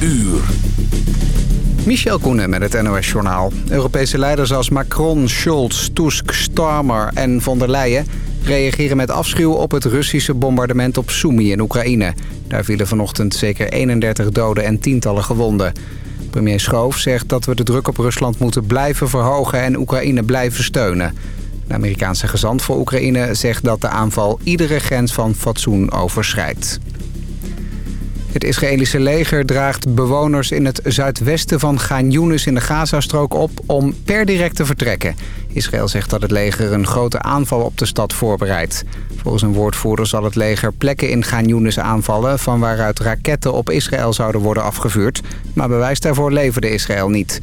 uur. Michel Koenen met het NOS-journaal. Europese leiders als Macron, Scholz, Tusk, Starmer en von der Leyen... reageren met afschuw op het Russische bombardement op Sumy in Oekraïne. Daar vielen vanochtend zeker 31 doden en tientallen gewonden. Premier Schoof zegt dat we de druk op Rusland moeten blijven verhogen... en Oekraïne blijven steunen. De Amerikaanse gezant voor Oekraïne zegt dat de aanval iedere grens van fatsoen overschrijdt. Het Israëlische leger draagt bewoners in het zuidwesten van Gaan in de Gazastrook op om per direct te vertrekken. Israël zegt dat het leger een grote aanval op de stad voorbereidt. Volgens een woordvoerder zal het leger plekken in Gaan aanvallen... van waaruit raketten op Israël zouden worden afgevuurd. Maar bewijs daarvoor leverde Israël niet.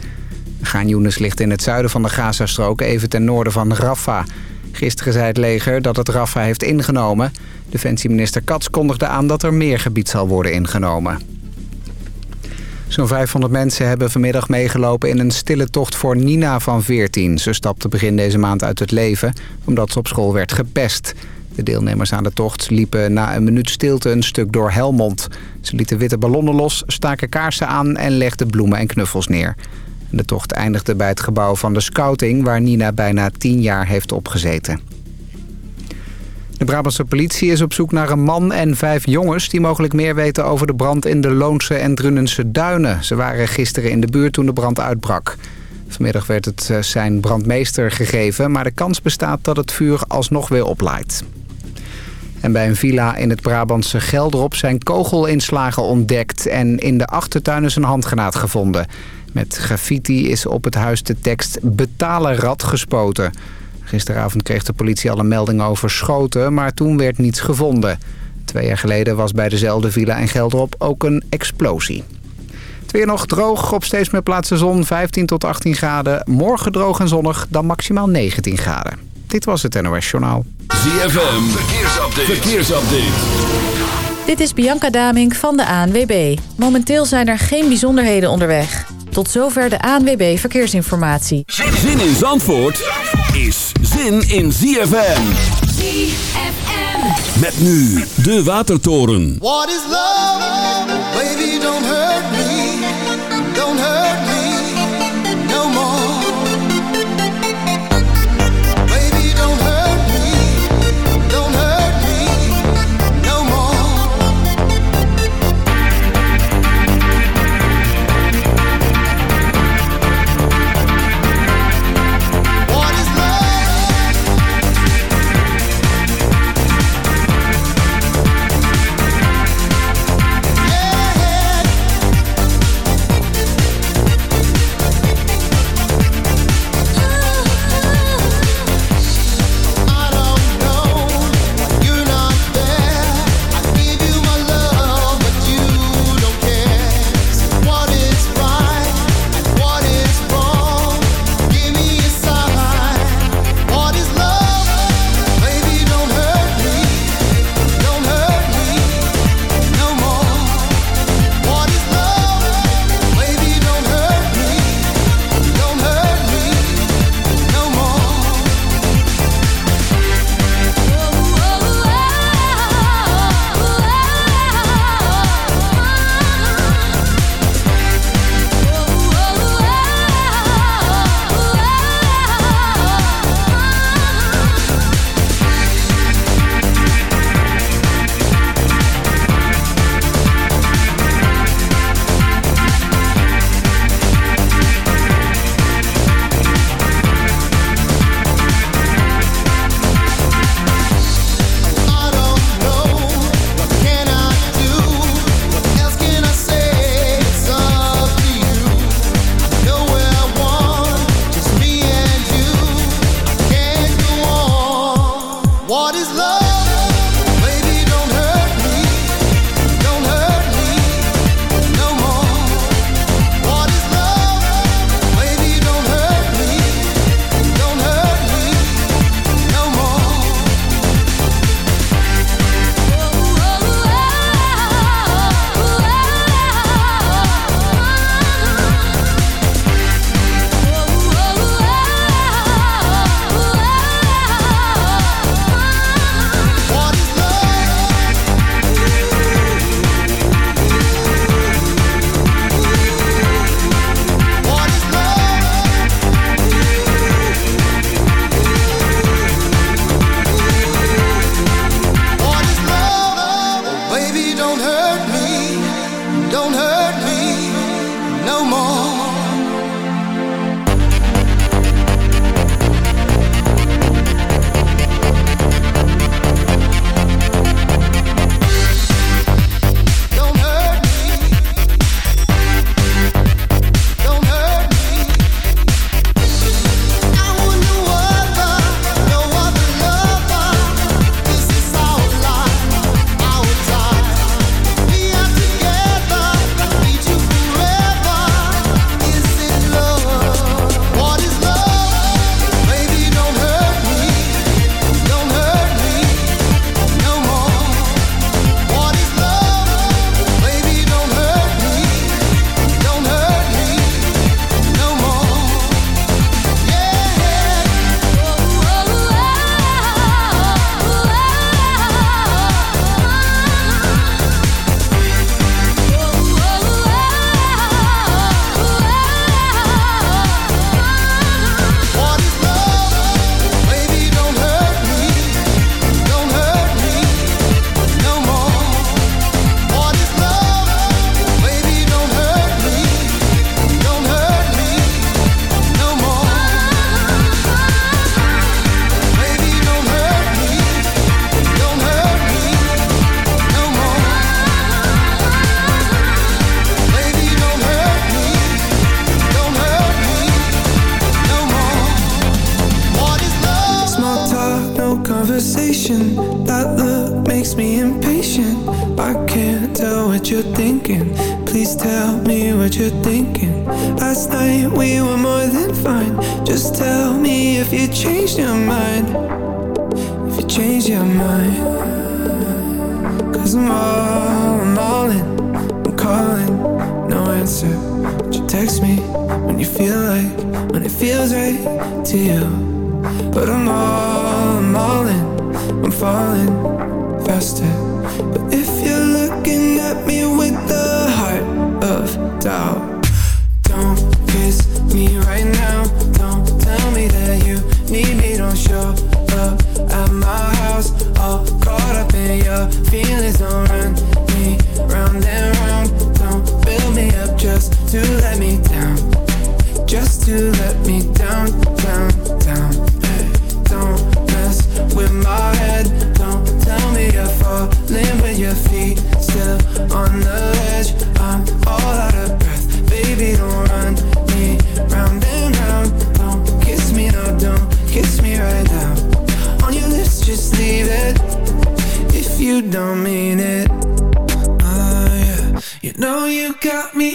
Gaan ligt in het zuiden van de Gazastrook, even ten noorden van Rafah. Gisteren zei het leger dat het Rafah heeft ingenomen. Defensieminister Katz kondigde aan dat er meer gebied zal worden ingenomen. Zo'n 500 mensen hebben vanmiddag meegelopen in een stille tocht voor Nina van 14. Ze stapte begin deze maand uit het leven omdat ze op school werd gepest. De deelnemers aan de tocht liepen na een minuut stilte een stuk door Helmond. Ze lieten witte ballonnen los, staken kaarsen aan en legden bloemen en knuffels neer. De tocht eindigde bij het gebouw van de scouting... waar Nina bijna tien jaar heeft opgezeten. De Brabantse politie is op zoek naar een man en vijf jongens... die mogelijk meer weten over de brand in de Loonse en Drunense duinen. Ze waren gisteren in de buurt toen de brand uitbrak. Vanmiddag werd het eh, zijn brandmeester gegeven... maar de kans bestaat dat het vuur alsnog weer oplaait. En bij een villa in het Brabantse Gelderop zijn kogelinslagen ontdekt... en in de achtertuin is een handgenaad gevonden. Met graffiti is op het huis de tekst betalen rat gespoten. Gisteravond kreeg de politie al een melding over schoten, maar toen werd niets gevonden. Twee jaar geleden was bij dezelfde villa in Gelderop ook een explosie. Het weer nog droog, op steeds meer plaatsen zon, 15 tot 18 graden. Morgen droog en zonnig, dan maximaal 19 graden. Dit was het NOS Journaal. ZFM, verkeersupdate. verkeersupdate. Dit is Bianca Damink van de ANWB. Momenteel zijn er geen bijzonderheden onderweg. Tot zover de ANWB Verkeersinformatie. Zin in Zandvoort is zin in ZFM. ZFM. Met nu de Watertoren. What is love? Baby, don't hurt me. doubt. Don't kiss me right now. Don't tell me that you need me. Don't show up at my house. All caught up in your feelings. Don't run me round and round. Don't build me up just to let me down. Just to let me down, down, down. Don't mess with my head. Don't tell me you're falling with your feet still on the you don't mean it. Oh yeah, you know you got me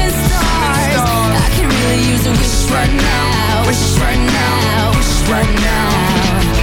Really use a wish right now, wish right now, wish right now.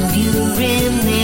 Of you remain.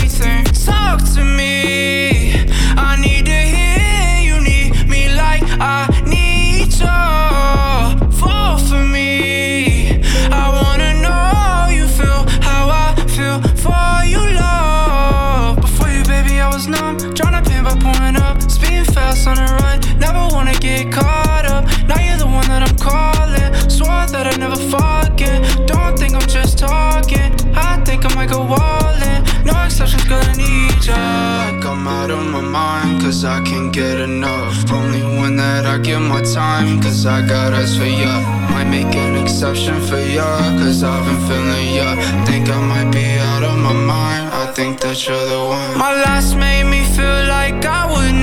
Think I might go all in. No exceptions, gonna need ya. Like I'm out of my mind, cause I can't get enough. Only when that I give my time, cause I got eyes for ya. Might make an exception for ya, cause I've been feeling ya. Think I might be out of my mind, I think that you're the one. My last made me feel like I would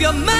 Your mind